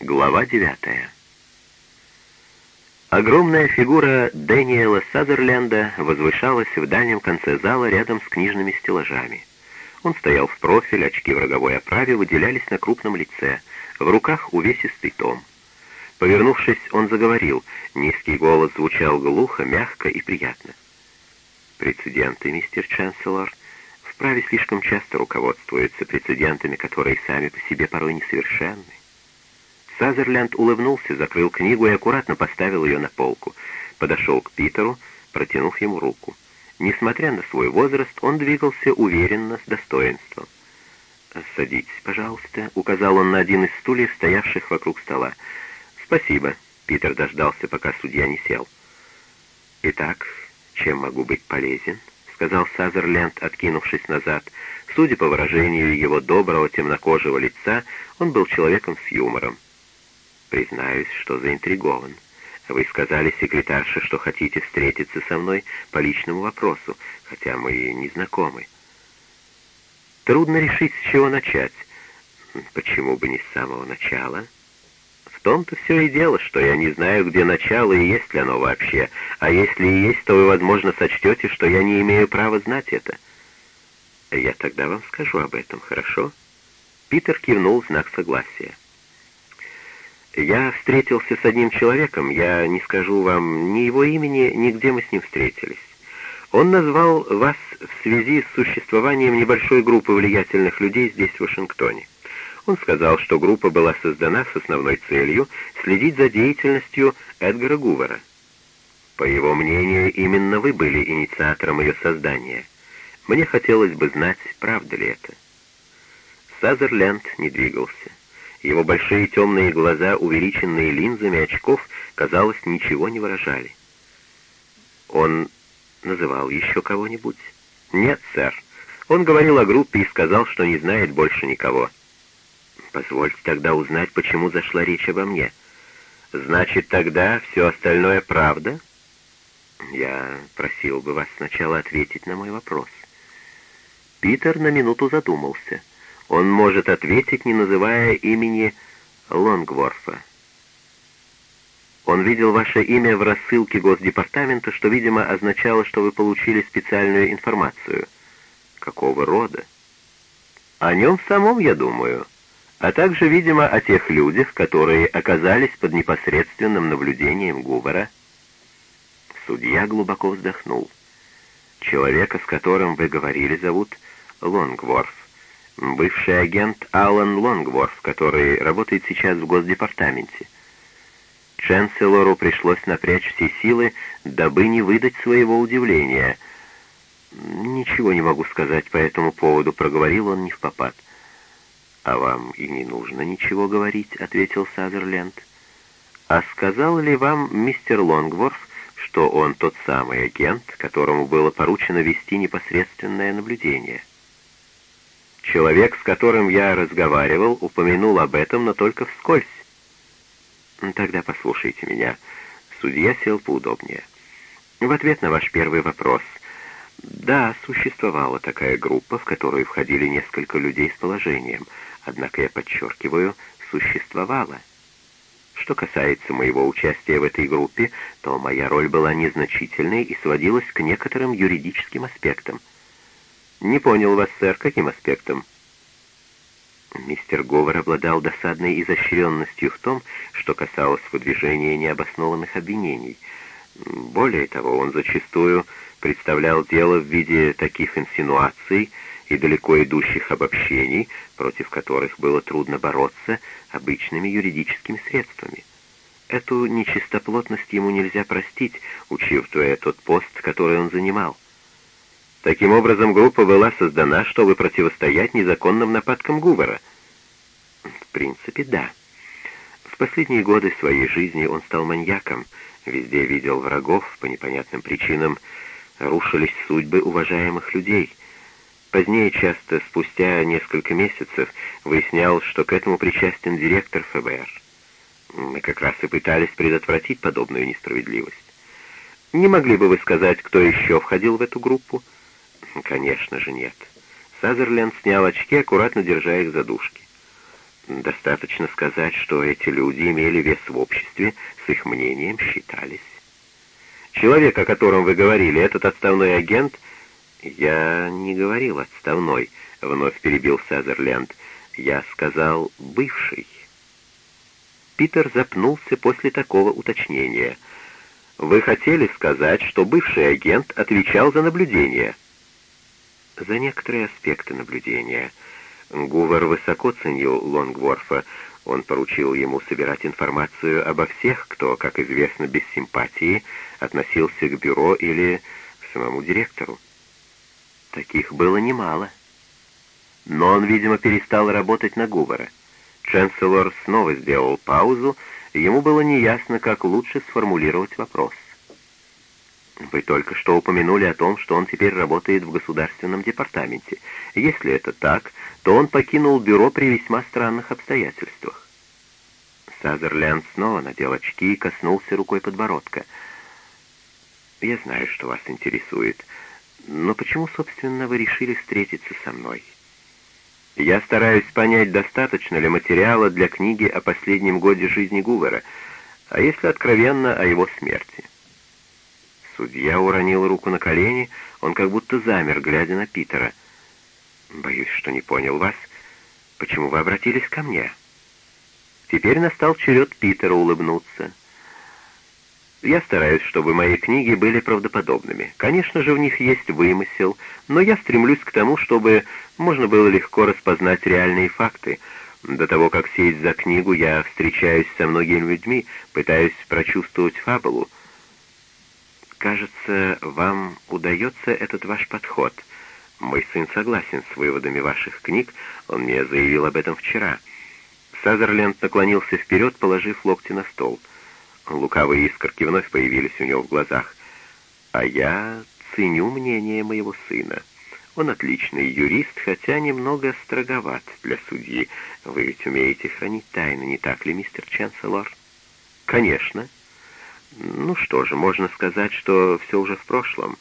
Глава девятая. Огромная фигура Дэниела Сазерленда возвышалась в дальнем конце зала рядом с книжными стеллажами. Он стоял в профиль, очки в роговой оправе выделялись на крупном лице, в руках увесистый том. Повернувшись, он заговорил, низкий голос звучал глухо, мягко и приятно. «Прецеденты, мистер Чанселор, вправе слишком часто руководствуются прецедентами, которые сами по себе порой несовершенны. Сазерленд улыбнулся, закрыл книгу и аккуратно поставил ее на полку. Подошел к Питеру, протянув ему руку. Несмотря на свой возраст, он двигался уверенно, с достоинством. «Садитесь, пожалуйста», — указал он на один из стульев, стоявших вокруг стола. «Спасибо», — Питер дождался, пока судья не сел. «Итак, чем могу быть полезен?» — сказал Сазерленд, откинувшись назад. Судя по выражению его доброго темнокожего лица, он был человеком с юмором. Признаюсь, что заинтригован. Вы сказали секретарше, что хотите встретиться со мной по личному вопросу, хотя мы и не знакомы. Трудно решить, с чего начать. Почему бы не с самого начала? В том-то все и дело, что я не знаю, где начало и есть ли оно вообще. А если и есть, то вы, возможно, сочтете, что я не имею права знать это. Я тогда вам скажу об этом, хорошо? Питер кивнул в знак согласия. Я встретился с одним человеком, я не скажу вам ни его имени, ни где мы с ним встретились. Он назвал вас в связи с существованием небольшой группы влиятельных людей здесь, в Вашингтоне. Он сказал, что группа была создана с основной целью следить за деятельностью Эдгара Гувера. По его мнению, именно вы были инициатором ее создания. Мне хотелось бы знать, правда ли это. Сазерленд не двигался. Его большие темные глаза, увеличенные линзами очков, казалось, ничего не выражали. Он называл еще кого-нибудь? Нет, сэр. Он говорил о группе и сказал, что не знает больше никого. Позвольте тогда узнать, почему зашла речь обо мне. Значит, тогда все остальное правда? Я просил бы вас сначала ответить на мой вопрос. Питер на минуту задумался — он может ответить, не называя имени Лонгворфа. Он видел ваше имя в рассылке Госдепартамента, что, видимо, означало, что вы получили специальную информацию. Какого рода? О нем самом, я думаю, а также, видимо, о тех людях, которые оказались под непосредственным наблюдением Гувера. Судья глубоко вздохнул. Человека, с которым вы говорили, зовут Лонгворф бывший агент Алан Лонгворф, который работает сейчас в Госдепартаменте. Ченселору пришлось напрячь все силы, дабы не выдать своего удивления. «Ничего не могу сказать по этому поводу», — проговорил он не в попад. «А вам и не нужно ничего говорить», — ответил Сазерленд. «А сказал ли вам мистер Лонгворф, что он тот самый агент, которому было поручено вести непосредственное наблюдение?» Человек, с которым я разговаривал, упомянул об этом, но только вскользь. Тогда послушайте меня. Судья сел поудобнее. В ответ на ваш первый вопрос. Да, существовала такая группа, в которую входили несколько людей с положением. Однако я подчеркиваю, существовала. Что касается моего участия в этой группе, то моя роль была незначительной и сводилась к некоторым юридическим аспектам — «Не понял вас, сэр, каким аспектом?» Мистер Говор обладал досадной изощренностью в том, что касалось выдвижения необоснованных обвинений. Более того, он зачастую представлял дело в виде таких инсинуаций и далеко идущих обобщений, против которых было трудно бороться обычными юридическими средствами. Эту нечистоплотность ему нельзя простить, учитывая тот пост, который он занимал. Таким образом, группа была создана, чтобы противостоять незаконным нападкам Гувера. В принципе, да. В последние годы своей жизни он стал маньяком, везде видел врагов, по непонятным причинам рушились судьбы уважаемых людей. Позднее, часто спустя несколько месяцев, выяснял, что к этому причастен директор ФБР. Мы как раз и пытались предотвратить подобную несправедливость. Не могли бы вы сказать, кто еще входил в эту группу? Конечно же нет. Сазерленд снял очки, аккуратно держа их за дужки. Достаточно сказать, что эти люди имели вес в обществе, с их мнением считались. Человек, о котором вы говорили, этот отставной агент... Я не говорил отставной, вновь перебил Сазерленд. Я сказал бывший. Питер запнулся после такого уточнения. Вы хотели сказать, что бывший агент отвечал за наблюдение? За некоторые аспекты наблюдения. Гувер высоко ценил Лонгворфа. Он поручил ему собирать информацию обо всех, кто, как известно, без симпатии относился к бюро или к самому директору. Таких было немало. Но он, видимо, перестал работать на Гувера. Ченселор снова сделал паузу, ему было неясно, как лучше сформулировать вопрос. Вы только что упомянули о том, что он теперь работает в государственном департаменте. Если это так, то он покинул бюро при весьма странных обстоятельствах. Сазерленд снова надел очки и коснулся рукой подбородка. «Я знаю, что вас интересует, но почему, собственно, вы решили встретиться со мной?» «Я стараюсь понять, достаточно ли материала для книги о последнем годе жизни Гувера, а если откровенно, о его смерти». Судья уронил руку на колени, он как будто замер, глядя на Питера. «Боюсь, что не понял вас. Почему вы обратились ко мне?» Теперь настал черед Питера улыбнуться. Я стараюсь, чтобы мои книги были правдоподобными. Конечно же, в них есть вымысел, но я стремлюсь к тому, чтобы можно было легко распознать реальные факты. До того, как сесть за книгу, я встречаюсь со многими людьми, пытаюсь прочувствовать фабулу. Кажется, вам удается этот ваш подход. Мой сын согласен с выводами ваших книг, он мне заявил об этом вчера. Сазерленд наклонился вперед, положив локти на стол. Лукавые искорки вновь появились у него в глазах. А я ценю мнение моего сына. Он отличный юрист, хотя немного строговат для судьи. Вы ведь умеете хранить тайны, не так ли, мистер Чанселор? Конечно. Ну что же, можно сказать, что все уже в прошлом.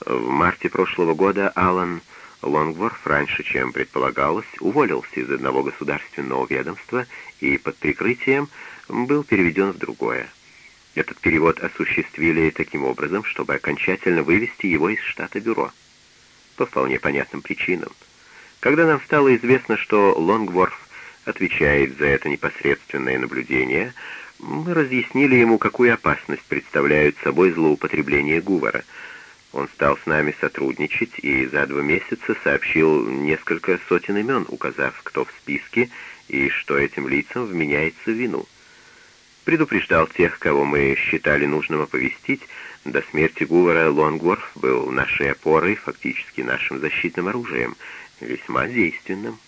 В марте прошлого года Алан Лонгворф раньше, чем предполагалось, уволился из одного государственного ведомства и под прикрытием был переведен в другое. Этот перевод осуществили таким образом, чтобы окончательно вывести его из штата бюро. По вполне понятным причинам. Когда нам стало известно, что Лонгворф отвечает за это непосредственное наблюдение, мы разъяснили ему, какую опасность представляют собой злоупотребления Гувара. Он стал с нами сотрудничать и за два месяца сообщил несколько сотен имен, указав, кто в списке и что этим лицам вменяется вину. Предупреждал тех, кого мы считали нужным оповестить, до смерти Гувара Лонгворф был нашей опорой, фактически нашим защитным оружием, весьма действенным.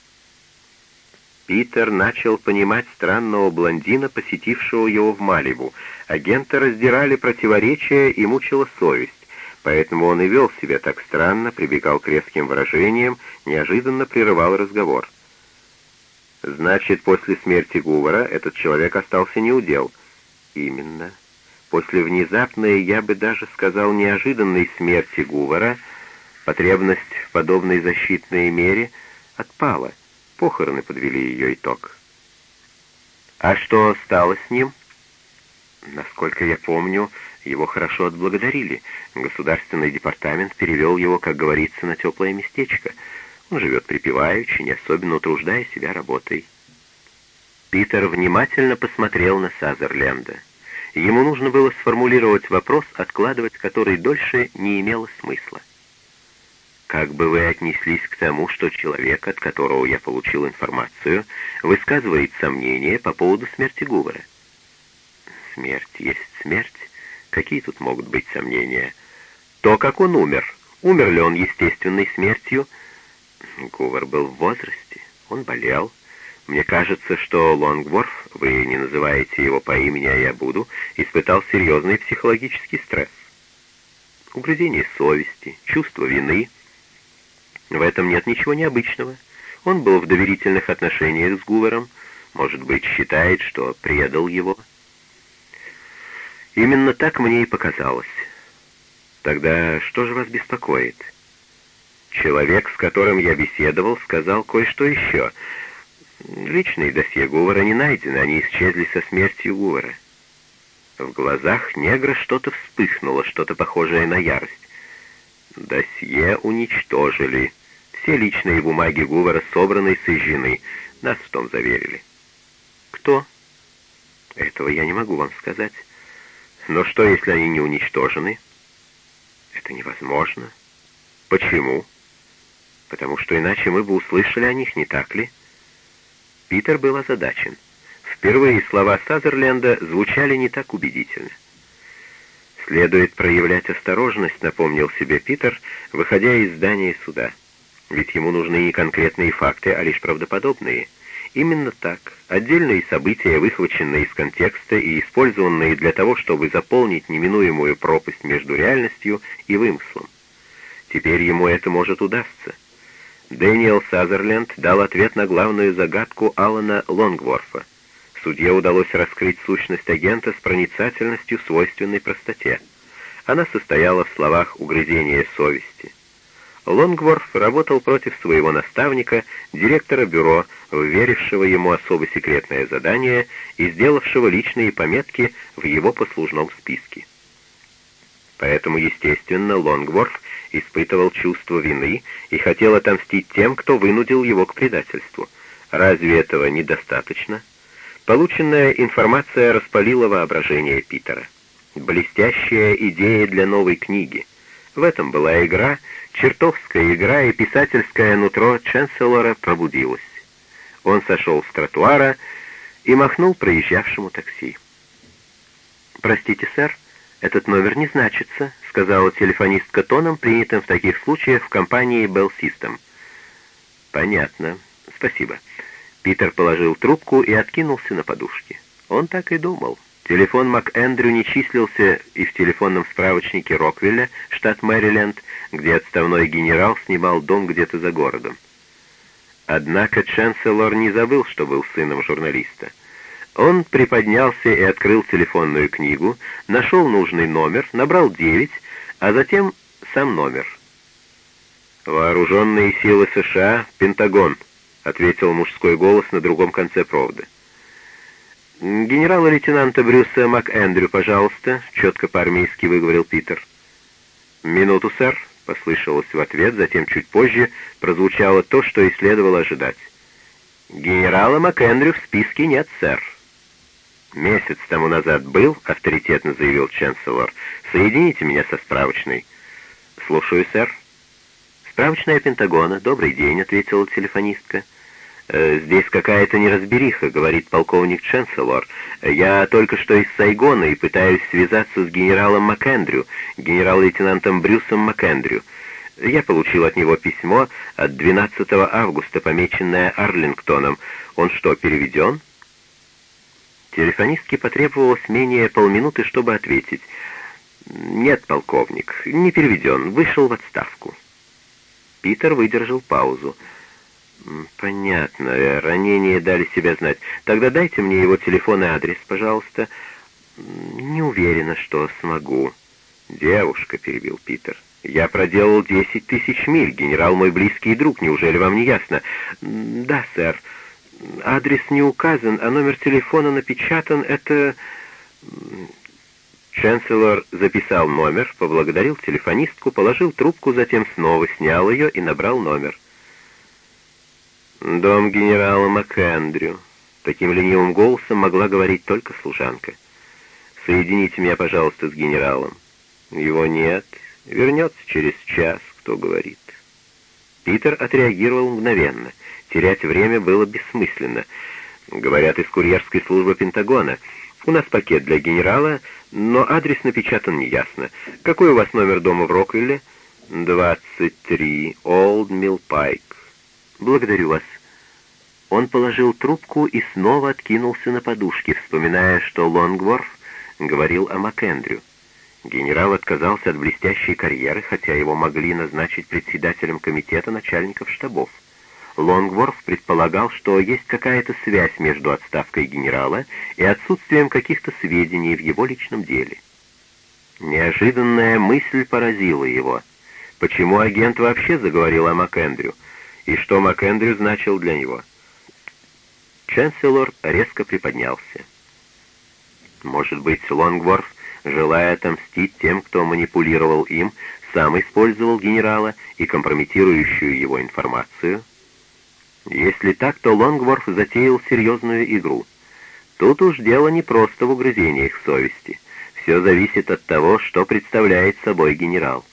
Питер начал понимать странного блондина, посетившего его в Малибу. Агента раздирали противоречия и мучила совесть, поэтому он и вел себя так странно, прибегал к резким выражениям, неожиданно прерывал разговор. «Значит, после смерти Гувара этот человек остался неудел?» «Именно. После внезапной, я бы даже сказал, неожиданной смерти Гувара потребность в подобной защитной мере отпала». Похороны подвели ее итог. А что стало с ним? Насколько я помню, его хорошо отблагодарили. Государственный департамент перевел его, как говорится, на теплое местечко. Он живет припеваючи, не особенно утруждая себя работой. Питер внимательно посмотрел на Сазерленда. Ему нужно было сформулировать вопрос, откладывать который дольше не имело смысла. Как бы вы отнеслись к тому, что человек, от которого я получил информацию, высказывает сомнения по поводу смерти Гувера? Смерть есть смерть. Какие тут могут быть сомнения? То, как он умер. Умер ли он естественной смертью? Гувер был в возрасте. Он болел. Мне кажется, что Лонгворф, вы не называете его по имени, а я буду, испытал серьезный психологический стресс. Угрызение совести, чувство вины — в этом нет ничего необычного. Он был в доверительных отношениях с Гувером, может быть, считает, что предал его. Именно так мне и показалось. Тогда что же вас беспокоит? Человек, с которым я беседовал, сказал кое-что еще. Личные досье Гувара не найдены, они исчезли со смертью Гувара. В глазах негра что-то вспыхнуло, что-то похожее на ярость. Досье уничтожили. Все личные бумаги Гувара собраны и сожжены. Нас в том заверили. Кто? Этого я не могу вам сказать. Но что, если они не уничтожены? Это невозможно. Почему? Потому что иначе мы бы услышали о них, не так ли? Питер был озадачен. Впервые слова Сазерленда звучали не так убедительно. «Следует проявлять осторожность», — напомнил себе Питер, выходя из здания суда. «Ведь ему нужны не конкретные факты, а лишь правдоподобные». Именно так. Отдельные события, выхваченные из контекста и использованные для того, чтобы заполнить неминуемую пропасть между реальностью и вымыслом. Теперь ему это может удастся. Дэниел Сазерленд дал ответ на главную загадку Алана Лонгворфа. Судье удалось раскрыть сущность агента с проницательностью, свойственной простоте. Она состояла в словах угрызения совести. Лонгворф работал против своего наставника, директора бюро, верившего ему особо секретное задание и сделавшего личные пометки в его послужном списке. Поэтому, естественно, Лонгворф испытывал чувство вины и хотел отомстить тем, кто вынудил его к предательству. Разве этого недостаточно? Полученная информация распалила воображение Питера. Блестящая идея для новой книги. В этом была игра, чертовская игра, и писательское нутро Ченселора пробудилось. Он сошел с тротуара и махнул проезжавшему такси. «Простите, сэр, этот номер не значится», — сказала телефонистка тоном, принятым в таких случаях в компании Bell System. «Понятно. Спасибо». Питер положил трубку и откинулся на подушке. Он так и думал. Телефон МакЭндрю не числился и в телефонном справочнике Роквилля, штат Мэриленд, где отставной генерал снимал дом где-то за городом. Однако Ченселор не забыл, что был сыном журналиста. Он приподнялся и открыл телефонную книгу, нашел нужный номер, набрал девять, а затем сам номер. «Вооруженные силы США, Пентагон», — ответил мужской голос на другом конце провода. «Генерала-лейтенанта Брюса МакЭндрю, пожалуйста», — четко по-армейски выговорил Питер. «Минуту, сэр», — послышалось в ответ, затем чуть позже прозвучало то, что и следовало ожидать. «Генерала МакЭндрю в списке нет, сэр». «Месяц тому назад был», — авторитетно заявил Ченселор. «Соедините меня со справочной». «Слушаю, сэр». «Справочная Пентагона. Добрый день», — ответила телефонистка. «Э, «Здесь какая-то неразбериха», — говорит полковник Ченселор. «Я только что из Сайгона и пытаюсь связаться с генералом МакЭндрю, генерал-лейтенантом Брюсом МакЭндрю. Я получил от него письмо от 12 августа, помеченное Арлингтоном. Он что, переведен?» Телефонистке потребовалось менее полминуты, чтобы ответить. «Нет, полковник, не переведен, вышел в отставку». Питер выдержал паузу. «Понятно, ранения дали себя знать. Тогда дайте мне его телефон и адрес, пожалуйста». «Не уверена, что смогу». «Девушка», — перебил Питер, — «я проделал десять тысяч миль, генерал мой близкий друг, неужели вам не ясно?» «Да, сэр. Адрес не указан, а номер телефона напечатан. Это...» Ченселор записал номер, поблагодарил телефонистку, положил трубку, затем снова снял ее и набрал номер. «Дом генерала МакЭндрю». Таким ленивым голосом могла говорить только служанка. «Соедините меня, пожалуйста, с генералом». «Его нет. Вернется через час, кто говорит». Питер отреагировал мгновенно. Терять время было бессмысленно. Говорят из курьерской службы Пентагона. У нас пакет для генерала, но адрес напечатан неясно. Какой у вас номер дома в Роквилле? 23, Олд Милл Пайк. Благодарю вас. Он положил трубку и снова откинулся на подушке, вспоминая, что Лонгворф говорил о МакЭндрю. Генерал отказался от блестящей карьеры, хотя его могли назначить председателем комитета начальников штабов. Лонгворф предполагал, что есть какая-то связь между отставкой генерала и отсутствием каких-то сведений в его личном деле. Неожиданная мысль поразила его. Почему агент вообще заговорил о МакЭндрю? И что МакЭндрю значил для него? Ченселор резко приподнялся. Может быть, Лонгворф, желая отомстить тем, кто манипулировал им, сам использовал генерала и компрометирующую его информацию? Если так, то Лонгворф затеял серьезную игру. Тут уж дело не просто в угрызениях совести. Все зависит от того, что представляет собой генерал.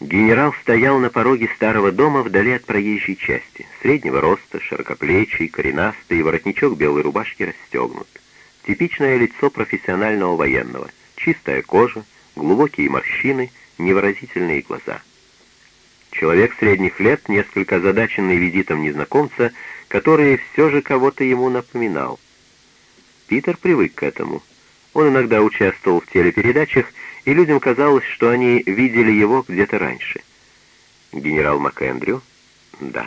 Генерал стоял на пороге старого дома вдали от проезжей части. Среднего роста, широкоплечий, коренастый, воротничок белой рубашки расстегнут. Типичное лицо профессионального военного. Чистая кожа, глубокие морщины, невыразительные глаза. Человек средних лет, несколько озадаченный визитом незнакомца, который все же кого-то ему напоминал. Питер привык к этому. Он иногда участвовал в телепередачах, и людям казалось, что они видели его где-то раньше. «Генерал МакЭндрю?» «Да».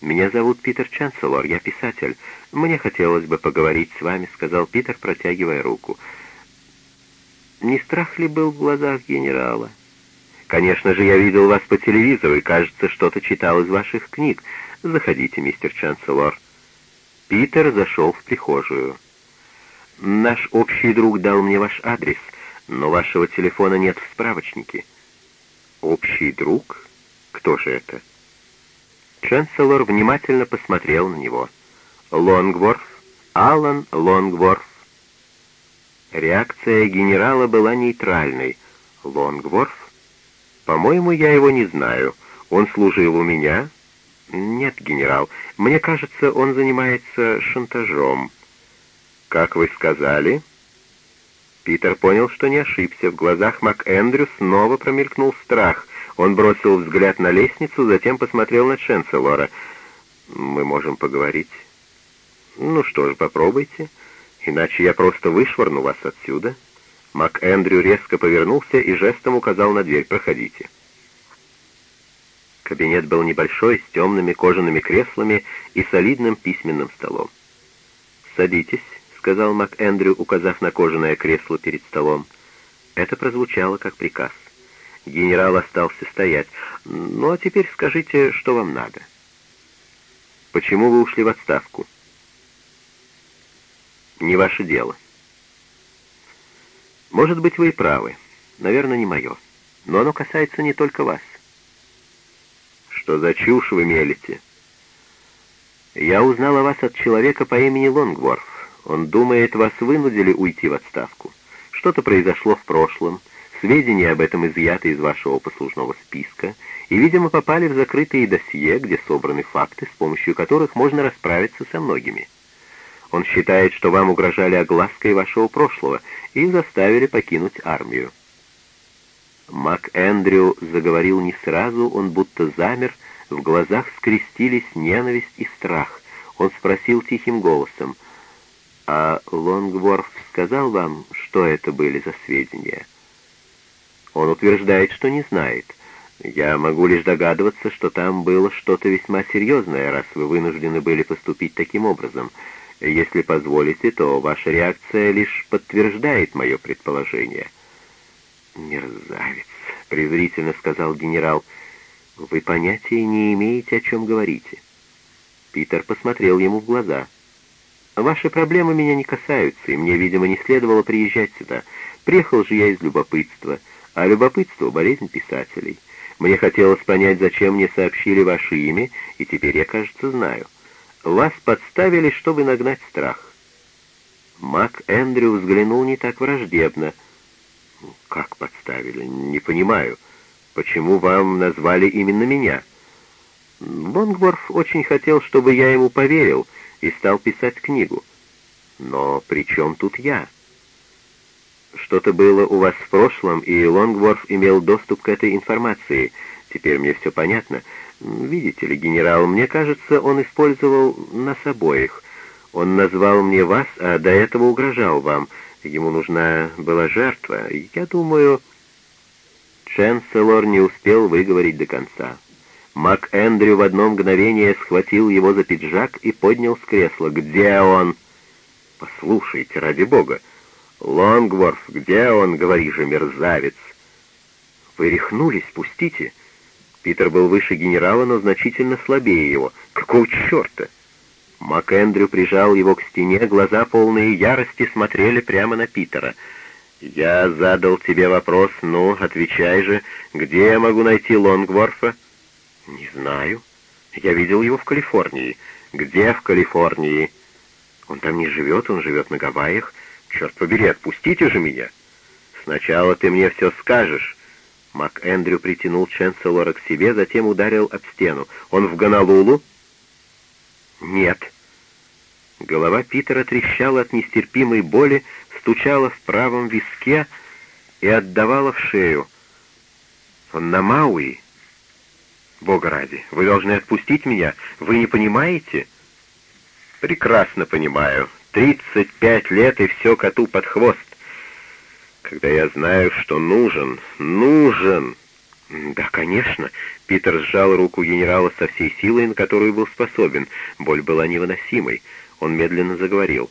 «Меня зовут Питер Чанселор, я писатель. Мне хотелось бы поговорить с вами», — сказал Питер, протягивая руку. Не страх ли был в глазах генерала? «Конечно же, я видел вас по телевизору, и, кажется, что-то читал из ваших книг. Заходите, мистер Чанселор». Питер зашел в прихожую. «Наш общий друг дал мне ваш адрес, но вашего телефона нет в справочнике». «Общий друг? Кто же это?» Чанселор внимательно посмотрел на него. «Лонгворф, Алан Лонгворф». Реакция генерала была нейтральной. «Лонгворф? По-моему, я его не знаю. Он служил у меня?» «Нет, генерал, мне кажется, он занимается шантажом». «Как вы сказали?» Питер понял, что не ошибся. В глазах МакЭндрю снова промелькнул страх. Он бросил взгляд на лестницу, затем посмотрел на Ченселора. «Мы можем поговорить». «Ну что ж, попробуйте, иначе я просто вышвырну вас отсюда». МакЭндрю резко повернулся и жестом указал на дверь. «Проходите». Кабинет был небольшой, с темными кожаными креслами и солидным письменным столом. «Садитесь», — сказал МакЭндрю, указав на кожаное кресло перед столом. Это прозвучало как приказ. Генерал остался стоять. «Ну, а теперь скажите, что вам надо?» «Почему вы ушли в отставку?» «Не ваше дело». «Может быть, вы и правы. Наверное, не мое. Но оно касается не только вас». «Что за чушь вы мелите?» «Я узнал о вас от человека по имени Лонгворф. Он думает, вас вынудили уйти в отставку. Что-то произошло в прошлом». Сведения об этом изъяты из вашего послужного списка и, видимо, попали в закрытые досье, где собраны факты, с помощью которых можно расправиться со многими. Он считает, что вам угрожали оглаской вашего прошлого и заставили покинуть армию. Мак Эндрю заговорил не сразу, он будто замер, в глазах скрестились ненависть и страх. Он спросил тихим голосом, «А Лонгворф сказал вам, что это были за сведения?» Он утверждает, что не знает. Я могу лишь догадываться, что там было что-то весьма серьезное, раз вы вынуждены были поступить таким образом. Если позволите, то ваша реакция лишь подтверждает мое предположение». «Мерзавец», — презрительно сказал генерал, — «вы понятия не имеете, о чем говорите». Питер посмотрел ему в глаза. «Ваши проблемы меня не касаются, и мне, видимо, не следовало приезжать сюда. Приехал же я из любопытства» а любопытство — болезнь писателей. Мне хотелось понять, зачем мне сообщили ваше имя, и теперь я, кажется, знаю. Вас подставили, чтобы нагнать страх. Мак Эндрю взглянул не так враждебно. «Как подставили? Не понимаю. Почему вам назвали именно меня?» Лонгворф очень хотел, чтобы я ему поверил и стал писать книгу. Но при чем тут я?» Что-то было у вас в прошлом, и Лонгворф имел доступ к этой информации. Теперь мне все понятно. Видите ли, генерал, мне кажется, он использовал нас обоих. Он назвал мне вас, а до этого угрожал вам. Ему нужна была жертва. Я думаю...» Ченселор не успел выговорить до конца. Мак Эндрю в одно мгновение схватил его за пиджак и поднял с кресла. «Где он?» «Послушайте, ради бога!» «Лонгворф, где он, говори же, мерзавец?» «Вы рехнулись, пустите!» Питер был выше генерала, но значительно слабее его. «Какого черта?» МакЭндрю прижал его к стене, глаза полные ярости смотрели прямо на Питера. «Я задал тебе вопрос, ну, отвечай же, где я могу найти Лонгворфа?» «Не знаю. Я видел его в Калифорнии». «Где в Калифорнии?» «Он там не живет, он живет на Гавайях. Черт побери, отпустите же меня!» «Сначала ты мне все скажешь». МакЭндрю притянул Ченселора к себе, затем ударил об стену. «Он в Гонолулу?» «Нет». Голова Питера трещала от нестерпимой боли, стучала в правом виске и отдавала в шею. «Он на Мауи?» «Бога ради, вы должны отпустить меня. Вы не понимаете?» «Прекрасно понимаю. Тридцать пять лет и все коту под хвост. Когда я знаю, что нужен, нужен...» «Да, конечно». Питер сжал руку генерала со всей силой, на которую был способен. Боль была невыносимой. Он медленно заговорил.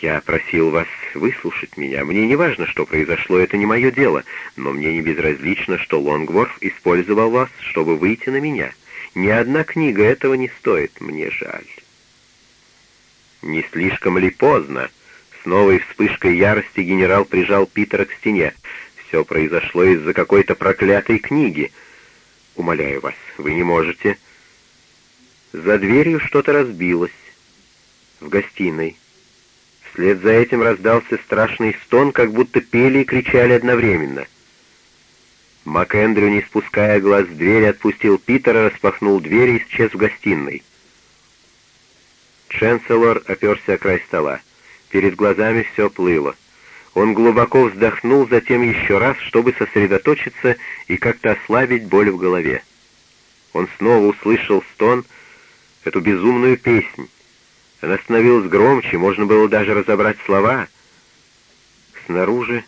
«Я просил вас выслушать меня. Мне не важно, что произошло, это не мое дело, но мне не безразлично, что Лонгворф использовал вас, чтобы выйти на меня. Ни одна книга этого не стоит, мне жаль». «Не слишком ли поздно?» С новой вспышкой ярости генерал прижал Питера к стене. «Все произошло из-за какой-то проклятой книги. Умоляю вас, вы не можете...» За дверью что-то разбилось. В гостиной. Вслед за этим раздался страшный стон, как будто пели и кричали одновременно. МакЭндрю, не спуская глаз с двери, отпустил Питера, распахнул дверь и исчез в гостиной. Ченселор оперся о край стола. Перед глазами все плыло. Он глубоко вздохнул, затем еще раз, чтобы сосредоточиться и как-то ослабить боль в голове. Он снова услышал стон, эту безумную песнь. Она становилась громче, можно было даже разобрать слова. Снаружи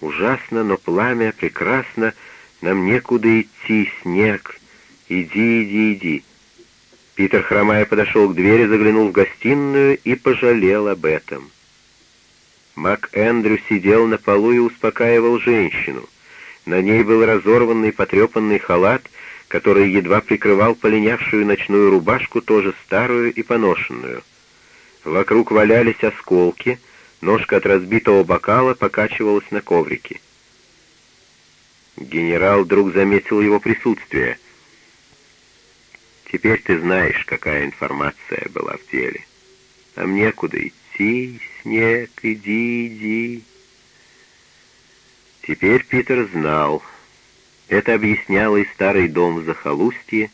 ужасно, но пламя прекрасно, нам некуда идти, снег. Иди, иди, иди. Питер, хромая, подошел к двери, заглянул в гостиную и пожалел об этом. Мак Эндрю сидел на полу и успокаивал женщину. На ней был разорванный потрепанный халат, который едва прикрывал полинявшую ночную рубашку, тоже старую и поношенную. Вокруг валялись осколки, ножка от разбитого бокала покачивалась на коврике. Генерал вдруг заметил его присутствие. «Теперь ты знаешь, какая информация была в деле. А мне куда идти, снег, иди, иди». Теперь Питер знал. Это объясняло и старый дом в захолустье,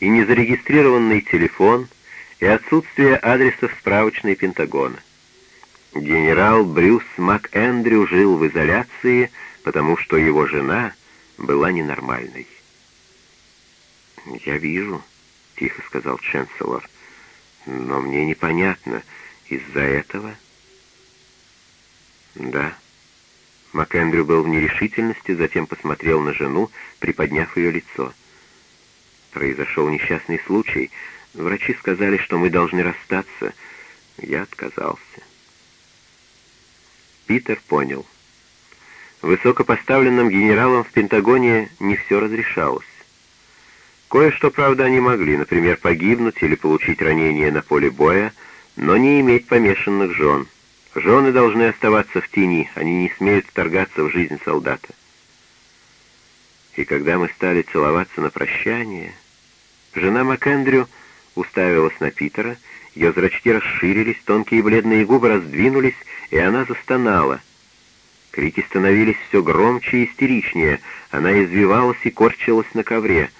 и незарегистрированный телефон — и отсутствие адреса в справочной Пентагона. Генерал Брюс МакЭндрю жил в изоляции, потому что его жена была ненормальной. «Я вижу», — тихо сказал Ченселор, — «но мне непонятно, из-за этого...» «Да». МакЭндрю был в нерешительности, затем посмотрел на жену, приподняв ее лицо. «Произошел несчастный случай», Врачи сказали, что мы должны расстаться. Я отказался. Питер понял. Высокопоставленным генералам в Пентагоне не все разрешалось. Кое-что, правда, они могли, например, погибнуть или получить ранение на поле боя, но не иметь помешанных жен. Жены должны оставаться в тени, они не смеют вторгаться в жизнь солдата. И когда мы стали целоваться на прощание, жена МакЭндрю уставилась на Питера, ее зрачки расширились, тонкие бледные губы раздвинулись, и она застонала. Крики становились все громче и истеричнее, она извивалась и корчилась на ковре.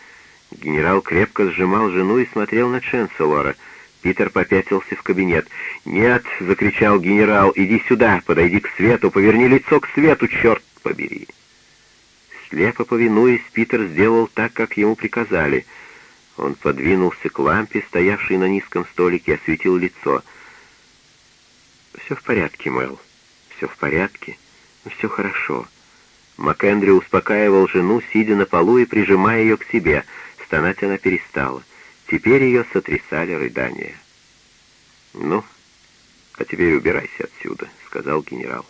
Генерал крепко сжимал жену и смотрел на Ченселора. Питер попятился в кабинет. «Нет!» — закричал генерал. «Иди сюда! Подойди к свету! Поверни лицо к свету, черт побери!» Слепо повинуясь, Питер сделал так, как ему приказали — он подвинулся к лампе, стоявшей на низком столике, осветил лицо. «Все в порядке, Мэл. Все в порядке. Все хорошо». МакЭндрю успокаивал жену, сидя на полу и прижимая ее к себе. Стонать она перестала. Теперь ее сотрясали рыдания. «Ну, а теперь убирайся отсюда», — сказал генерал.